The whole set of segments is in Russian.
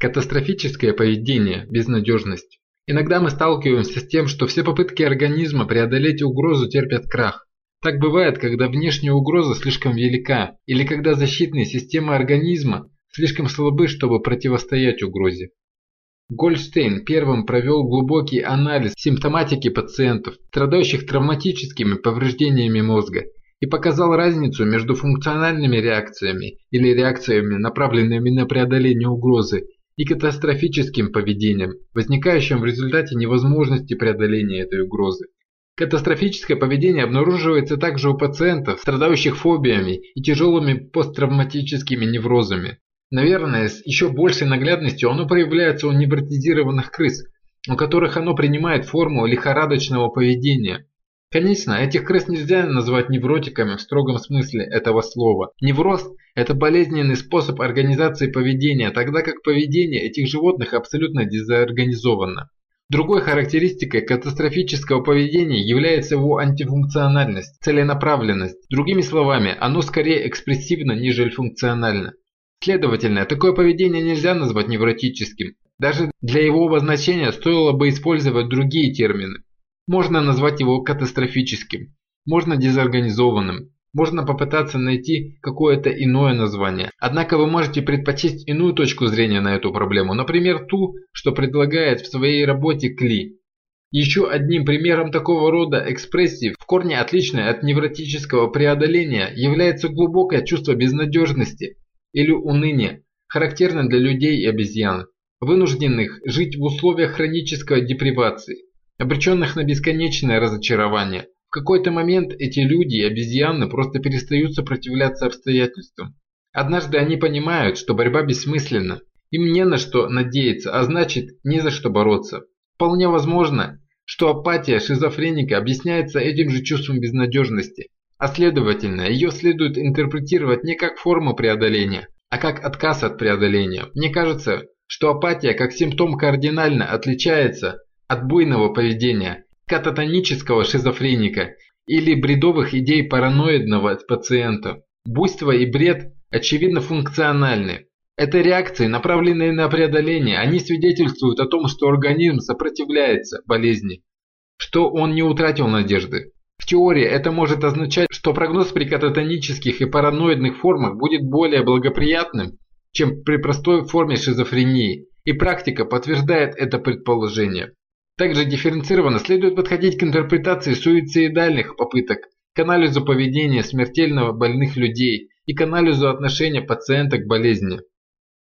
Катастрофическое поведение, безнадежность. Иногда мы сталкиваемся с тем, что все попытки организма преодолеть угрозу терпят крах. Так бывает, когда внешняя угроза слишком велика, или когда защитные системы организма слишком слабы, чтобы противостоять угрозе. Гольдштейн первым провел глубокий анализ симптоматики пациентов, страдающих травматическими повреждениями мозга, и показал разницу между функциональными реакциями или реакциями, направленными на преодоление угрозы, и катастрофическим поведением, возникающим в результате невозможности преодоления этой угрозы. Катастрофическое поведение обнаруживается также у пациентов, страдающих фобиями и тяжелыми посттравматическими неврозами. Наверное, с еще большей наглядностью оно проявляется у невротизированных крыс, у которых оно принимает форму лихорадочного поведения. Конечно, этих крыс нельзя назвать невротиками в строгом смысле этого слова. Невроз – это болезненный способ организации поведения, тогда как поведение этих животных абсолютно дезорганизовано. Другой характеристикой катастрофического поведения является его антифункциональность, целенаправленность. Другими словами, оно скорее экспрессивно, нежели функционально. Следовательно, такое поведение нельзя назвать невротическим. Даже для его обозначения стоило бы использовать другие термины. Можно назвать его катастрофическим, можно дезорганизованным, можно попытаться найти какое-то иное название. Однако вы можете предпочесть иную точку зрения на эту проблему, например, ту, что предлагает в своей работе Кли. Еще одним примером такого рода экспрессии, в корне отличной от невротического преодоления, является глубокое чувство безнадежности или уныния, характерное для людей и обезьян, вынужденных жить в условиях хронической депривации обреченных на бесконечное разочарование. В какой-то момент эти люди и обезьяны просто перестают сопротивляться обстоятельствам. Однажды они понимают, что борьба бессмысленна. Им не на что надеяться, а значит, не за что бороться. Вполне возможно, что апатия шизофреника объясняется этим же чувством безнадежности. А следовательно, ее следует интерпретировать не как форму преодоления, а как отказ от преодоления. Мне кажется, что апатия как симптом кардинально отличается от буйного поведения, кататонического шизофреника или бредовых идей параноидного пациента. Буйство и бред очевидно функциональны. Это реакции, направленные на преодоление, они свидетельствуют о том, что организм сопротивляется болезни, что он не утратил надежды. В теории это может означать, что прогноз при кататонических и параноидных формах будет более благоприятным, чем при простой форме шизофрении, и практика подтверждает это предположение. Также дифференцированно следует подходить к интерпретации суицидальных попыток, к анализу поведения смертельно больных людей и к анализу отношения пациента к болезни.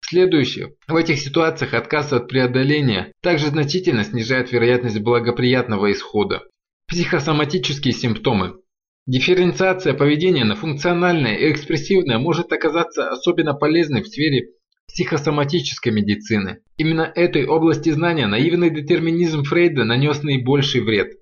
Следующее. В этих ситуациях отказ от преодоления также значительно снижает вероятность благоприятного исхода. Психосоматические симптомы. Дифференциация поведения на функциональное и экспрессивное может оказаться особенно полезной в сфере психосоматической медицины. Именно этой области знания наивный детерминизм Фрейда нанес наибольший вред.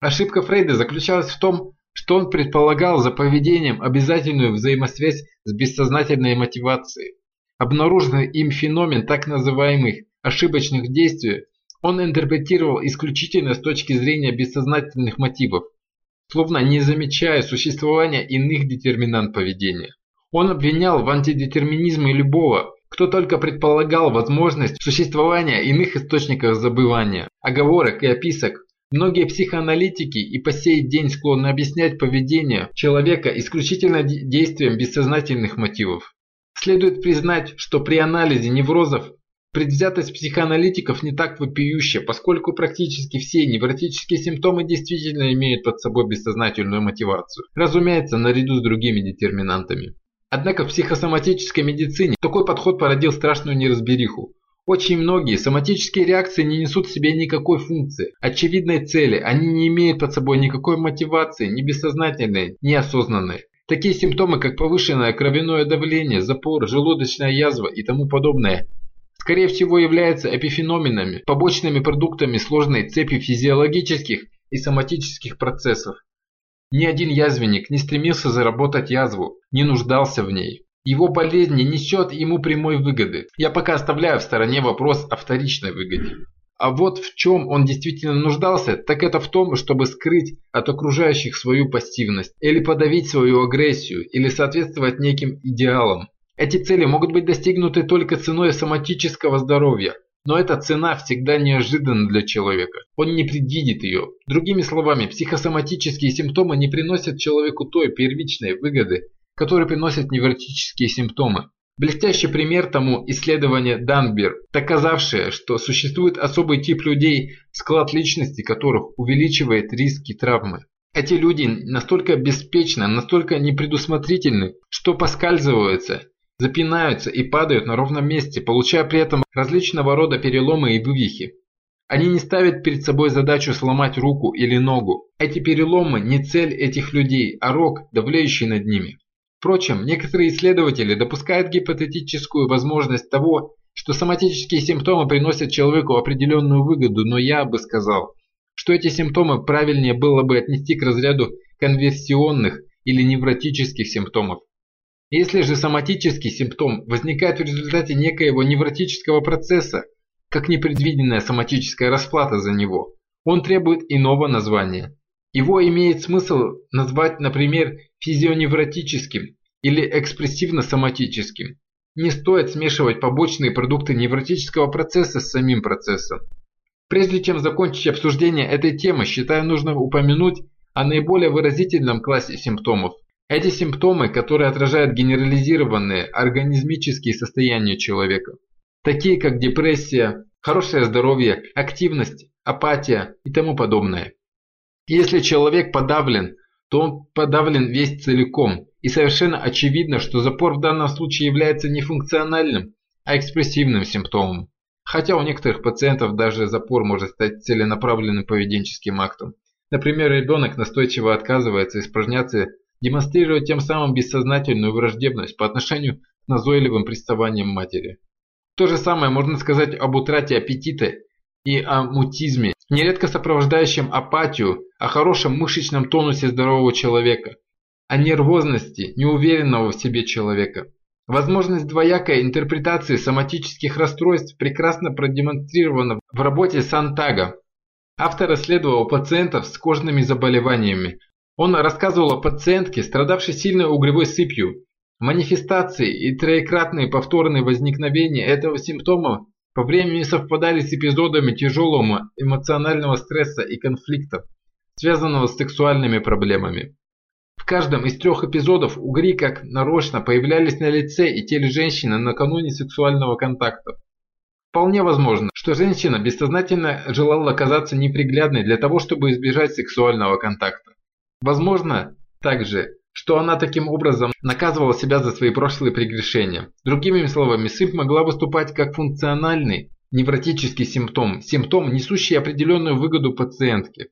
Ошибка Фрейда заключалась в том, что он предполагал за поведением обязательную взаимосвязь с бессознательной мотивацией. Обнаруженный им феномен так называемых ошибочных действий он интерпретировал исключительно с точки зрения бессознательных мотивов, словно не замечая существования иных детерминант поведения. Он обвинял в антидетерминизме любого, кто только предполагал возможность существования иных источников забывания, оговорок и описок, многие психоаналитики и по сей день склонны объяснять поведение человека исключительно действием бессознательных мотивов. Следует признать, что при анализе неврозов предвзятость психоаналитиков не так вопиющая, поскольку практически все невротические симптомы действительно имеют под собой бессознательную мотивацию, разумеется, наряду с другими детерминантами. Однако в психосоматической медицине такой подход породил страшную неразбериху. Очень многие соматические реакции не несут в себе никакой функции, очевидной цели, они не имеют под собой никакой мотивации, ни бессознательной, ни осознанной. Такие симптомы, как повышенное кровяное давление, запор, желудочная язва и тому подобное, скорее всего являются эпифеноменами, побочными продуктами сложной цепи физиологических и соматических процессов. Ни один язвенник не стремился заработать язву, не нуждался в ней. Его болезнь не несет ему прямой выгоды. Я пока оставляю в стороне вопрос о вторичной выгоде. А вот в чем он действительно нуждался, так это в том, чтобы скрыть от окружающих свою пассивность, или подавить свою агрессию, или соответствовать неким идеалам. Эти цели могут быть достигнуты только ценой соматического здоровья, но эта цена всегда неожиданна для человека. Он не предвидит ее. Другими словами, психосоматические симптомы не приносят человеку той первичной выгоды, которую приносят невротические симптомы. Блестящий пример тому исследование Данбер, доказавшее, что существует особый тип людей, склад личности которых увеличивает риски травмы. Эти люди настолько беспечны, настолько непредусмотрительны, что поскальзываются, запинаются и падают на ровном месте, получая при этом различного рода переломы и вывихи. Они не ставят перед собой задачу сломать руку или ногу. Эти переломы не цель этих людей, а рок, давлеющий над ними. Впрочем, некоторые исследователи допускают гипотетическую возможность того, что соматические симптомы приносят человеку определенную выгоду, но я бы сказал, что эти симптомы правильнее было бы отнести к разряду конверсионных или невротических симптомов. Если же соматический симптом возникает в результате некоего невротического процесса, как непредвиденная соматическая расплата за него, он требует иного названия. Его имеет смысл назвать, например, физионевротическим или экспрессивно-соматическим. Не стоит смешивать побочные продукты невротического процесса с самим процессом. Прежде чем закончить обсуждение этой темы, считаю нужным упомянуть о наиболее выразительном классе симптомов. Эти симптомы, которые отражают генерализированные организмические состояния человека, такие как депрессия, хорошее здоровье, активность, апатия и тому подобное. Если человек подавлен, то он подавлен весь целиком, и совершенно очевидно, что запор в данном случае является не функциональным, а экспрессивным симптомом. Хотя у некоторых пациентов даже запор может стать целенаправленным поведенческим актом. Например, ребенок настойчиво отказывается испражняться, демонстрируя тем самым бессознательную враждебность по отношению к назойливым приставаниям матери. То же самое можно сказать об утрате аппетита и о мутизме, нередко сопровождающем апатию, о хорошем мышечном тонусе здорового человека, о нервозности неуверенного в себе человека. Возможность двоякой интерпретации соматических расстройств прекрасно продемонстрирована в работе Сантага. Автор исследовал пациентов с кожными заболеваниями. Он рассказывал о пациентке, страдавшей сильной угревой сыпью. Манифестации и троекратные повторные возникновения этого симптома по времени совпадали с эпизодами тяжелого эмоционального стресса и конфликтов, связанного с сексуальными проблемами. В каждом из трех эпизодов угри как нарочно появлялись на лице и теле женщины накануне сексуального контакта. Вполне возможно, что женщина бессознательно желала казаться неприглядной для того, чтобы избежать сексуального контакта. Возможно также, что она таким образом наказывала себя за свои прошлые прегрешения. Другими словами, сыпь могла выступать как функциональный невротический симптом, симптом, несущий определенную выгоду пациентке.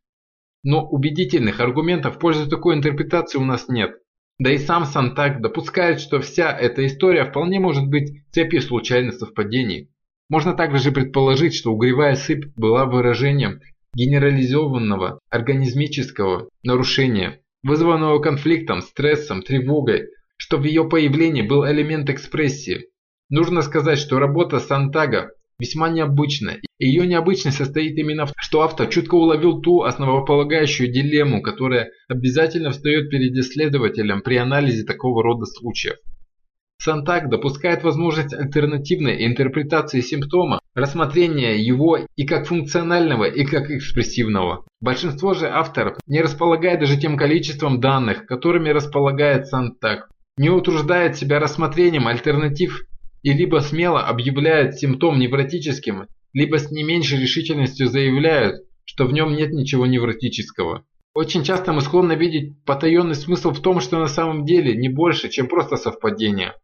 Но убедительных аргументов в пользу такой интерпретации у нас нет. Да и сам Сантак допускает, что вся эта история вполне может быть цепью случайных совпадений. Можно также предположить, что угревая сыпь была выражением генерализованного организмического нарушения, вызванного конфликтом, стрессом, тревогой, что в ее появлении был элемент экспрессии. Нужно сказать, что работа Сантага весьма необычна, ее необычность состоит именно в том, что автор чутко уловил ту основополагающую дилемму, которая обязательно встает перед исследователем при анализе такого рода случаев. Сантак допускает возможность альтернативной интерпретации симптома, рассмотрения его и как функционального, и как экспрессивного. Большинство же авторов не располагает даже тем количеством данных, которыми располагает Сантак, не утруждает себя рассмотрением альтернатив и либо смело объявляет симптом невротическим, либо с не меньшей решительностью заявляют, что в нем нет ничего невротического. Очень часто мы склонны видеть потаенный смысл в том, что на самом деле не больше, чем просто совпадение.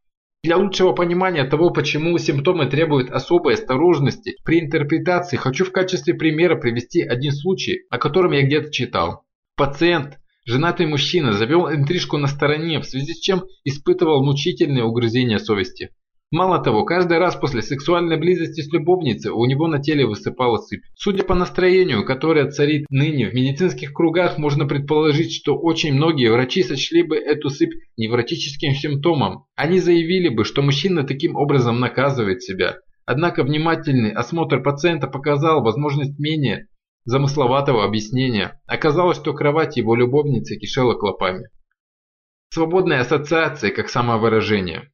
Для лучшего понимания того, почему симптомы требуют особой осторожности при интерпретации, хочу в качестве примера привести один случай, о котором я где-то читал. Пациент, женатый мужчина, завел интрижку на стороне, в связи с чем испытывал мучительные угрызения совести. Мало того, каждый раз после сексуальной близости с любовницей у него на теле высыпала сыпь. Судя по настроению, которое царит ныне в медицинских кругах, можно предположить, что очень многие врачи сочли бы эту сыпь невротическим симптомом. Они заявили бы, что мужчина таким образом наказывает себя. Однако внимательный осмотр пациента показал возможность менее замысловатого объяснения. Оказалось, что кровать его любовницы кишела клопами. Свободная ассоциация как самовыражение.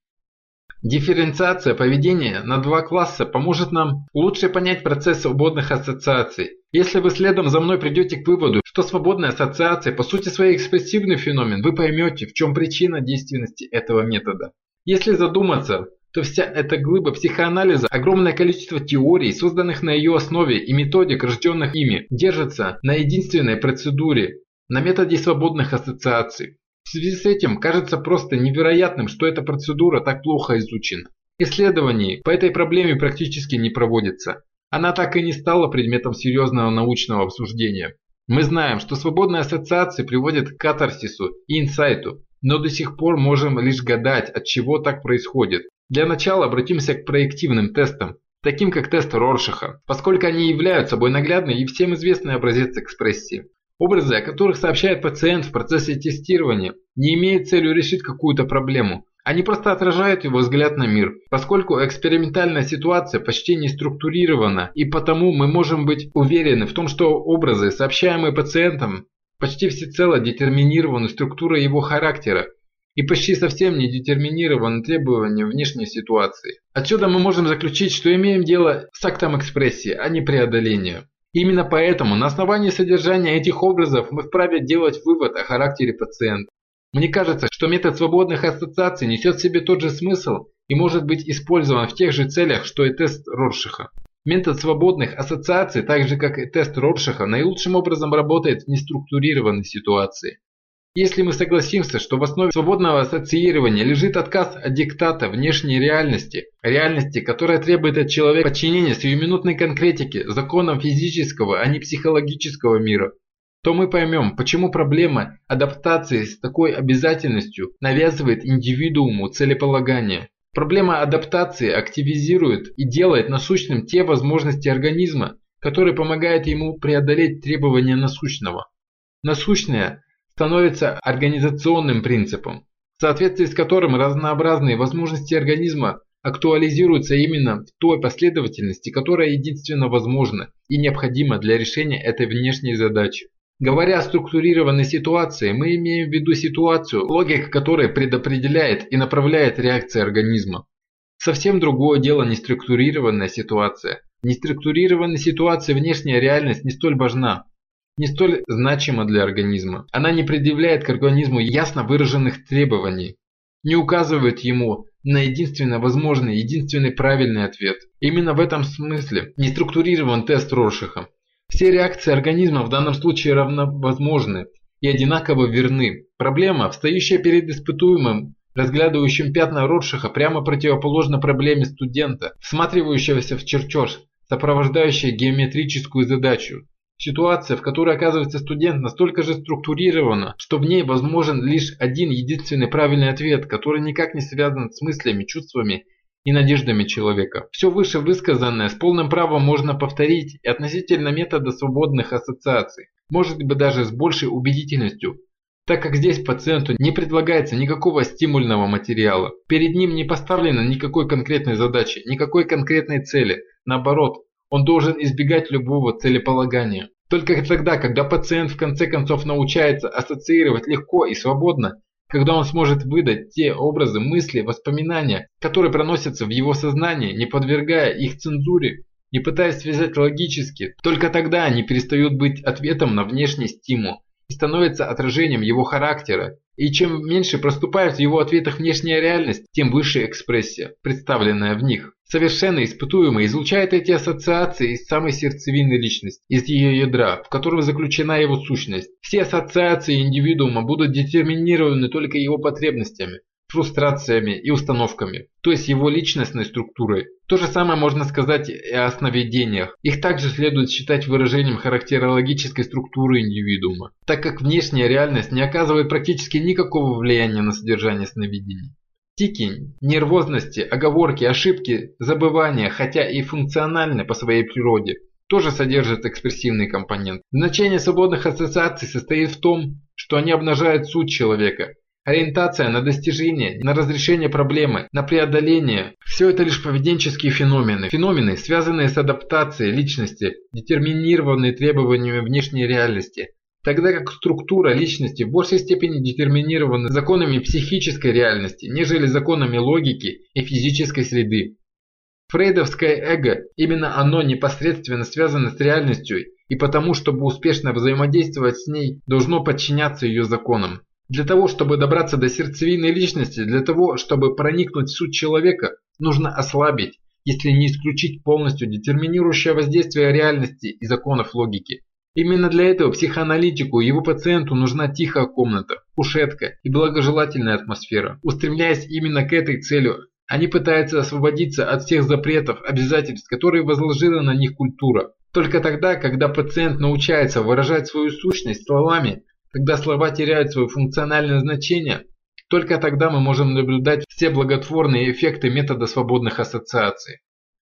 Дифференциация поведения на два класса поможет нам лучше понять процесс свободных ассоциаций. Если вы следом за мной придете к выводу, что свободная ассоциация по сути своей экспрессивный феномен, вы поймете, в чем причина действенности этого метода. Если задуматься, то вся эта глыба психоанализа, огромное количество теорий, созданных на ее основе и методик, рожденных ими, держится на единственной процедуре, на методе свободных ассоциаций. В связи с этим кажется просто невероятным, что эта процедура так плохо изучена. Исследований по этой проблеме практически не проводится. Она так и не стала предметом серьезного научного обсуждения. Мы знаем, что свободные ассоциации приводят к катарсису и инсайту, но до сих пор можем лишь гадать, от чего так происходит. Для начала обратимся к проективным тестам, таким как тест Роршаха, поскольку они являются собой наглядный и всем известный образец экспрессии. Образы, о которых сообщает пациент в процессе тестирования, не имеют целью решить какую-то проблему. Они просто отражают его взгляд на мир, поскольку экспериментальная ситуация почти не структурирована, и потому мы можем быть уверены в том, что образы, сообщаемые пациентам, почти всецело детерминированы структурой его характера, и почти совсем не детерминированы требования внешней ситуации. Отсюда мы можем заключить, что имеем дело с актом экспрессии, а не преодоления. Именно поэтому на основании содержания этих образов мы вправе делать вывод о характере пациента. Мне кажется, что метод свободных ассоциаций несет в себе тот же смысл и может быть использован в тех же целях, что и тест Роршиха. Метод свободных ассоциаций, так же как и тест Роршиха, наилучшим образом работает в неструктурированной ситуации. Если мы согласимся, что в основе свободного ассоциирования лежит отказ от диктата внешней реальности, реальности, которая требует от человека подчинения сиюминутной конкретике, законам физического, а не психологического мира, то мы поймем, почему проблема адаптации с такой обязательностью навязывает индивидууму целеполагание. Проблема адаптации активизирует и делает насущным те возможности организма, которые помогают ему преодолеть требования насущного. Насущное становится организационным принципом, в соответствии с которым разнообразные возможности организма актуализируются именно в той последовательности, которая единственно возможна и необходима для решения этой внешней задачи. Говоря о структурированной ситуации, мы имеем в виду ситуацию, логика которой предопределяет и направляет реакции организма. Совсем другое дело неструктурированная ситуация. В неструктурированной ситуации внешняя реальность не столь важна, не столь значима для организма. Она не предъявляет к организму ясно выраженных требований, не указывает ему на единственно возможный, единственный правильный ответ. Именно в этом смысле не структурирован тест Роршаха. Все реакции организма в данном случае равновозможны и одинаково верны. Проблема, встающая перед испытуемым, разглядывающим пятна Роршаха, прямо противоположна проблеме студента, всматривающегося в чертеж, сопровождающий геометрическую задачу. Ситуация, в которой оказывается студент, настолько же структурирована, что в ней возможен лишь один единственный правильный ответ, который никак не связан с мыслями, чувствами и надеждами человека. Все выше высказанное с полным правом можно повторить и относительно метода свободных ассоциаций, может быть даже с большей убедительностью, так как здесь пациенту не предлагается никакого стимульного материала. Перед ним не поставлено никакой конкретной задачи, никакой конкретной цели. Наоборот, он должен избегать любого целеполагания. Только тогда, когда пациент в конце концов научается ассоциировать легко и свободно, когда он сможет выдать те образы, мысли, воспоминания, которые проносятся в его сознании, не подвергая их цензуре, не пытаясь связать логически, только тогда они перестают быть ответом на внешний стимул и становятся отражением его характера. И чем меньше проступает в его ответах внешняя реальность, тем выше экспрессия, представленная в них. Совершенно испытуемый излучает эти ассоциации из самой сердцевины личности, из ее ядра, в котором заключена его сущность. Все ассоциации индивидуума будут детерминированы только его потребностями, фрустрациями и установками, то есть его личностной структурой. То же самое можно сказать и о сновидениях. Их также следует считать выражением характерологической структуры индивидуума, так как внешняя реальность не оказывает практически никакого влияния на содержание сновидений. Тики, нервозности, оговорки, ошибки, забывания, хотя и функциональны по своей природе, тоже содержат экспрессивный компонент. Значение свободных ассоциаций состоит в том, что они обнажают суть человека. Ориентация на достижение, на разрешение проблемы, на преодоление – все это лишь поведенческие феномены. Феномены, связанные с адаптацией личности, детерминированные требованиями внешней реальности. Тогда как структура личности в большей степени детерминирована законами психической реальности, нежели законами логики и физической среды. Фрейдовское эго, именно оно непосредственно связано с реальностью и потому, чтобы успешно взаимодействовать с ней, должно подчиняться ее законам. Для того, чтобы добраться до сердцевины личности, для того, чтобы проникнуть в суть человека, нужно ослабить, если не исключить полностью детерминирующее воздействие реальности и законов логики. Именно для этого психоаналитику и его пациенту нужна тихая комната, кушетка и благожелательная атмосфера. Устремляясь именно к этой цели, они пытаются освободиться от всех запретов, обязательств, которые возложила на них культура. Только тогда, когда пациент научается выражать свою сущность словами, когда слова теряют свое функциональное значение, только тогда мы можем наблюдать все благотворные эффекты метода свободных ассоциаций.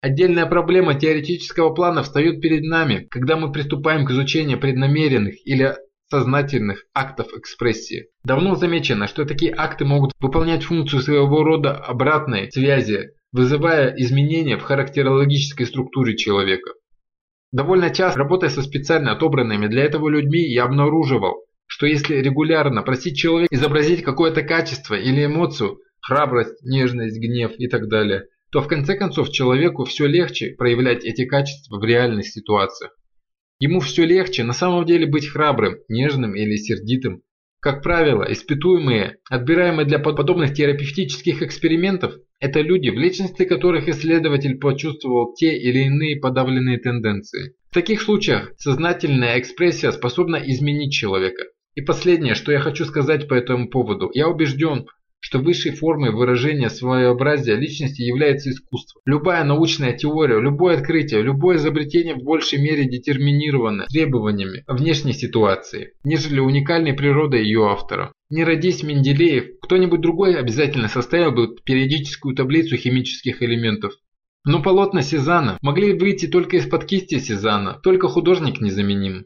Отдельная проблема теоретического плана встает перед нами, когда мы приступаем к изучению преднамеренных или сознательных актов экспрессии. Давно замечено, что такие акты могут выполнять функцию своего рода обратной связи, вызывая изменения в характерологической структуре человека. Довольно часто, работая со специально отобранными для этого людьми, я обнаруживал, что если регулярно просить человека изобразить какое-то качество или эмоцию, храбрость, нежность, гнев и так далее, то в конце концов человеку все легче проявлять эти качества в реальных ситуациях. Ему все легче на самом деле быть храбрым, нежным или сердитым. Как правило, испытуемые, отбираемые для подобных терапевтических экспериментов, это люди, в личности которых исследователь почувствовал те или иные подавленные тенденции. В таких случаях сознательная экспрессия способна изменить человека. И последнее, что я хочу сказать по этому поводу. Я убежден, что высшей формой выражения своеобразия личности является искусство. Любая научная теория, любое открытие, любое изобретение в большей мере детерминировано требованиями внешней ситуации, нежели уникальной природой ее автора. Не родись Менделеев, кто-нибудь другой обязательно составил бы периодическую таблицу химических элементов. Но полотна Сезанна могли выйти только из-под кисти Сезанна, только художник незаменим.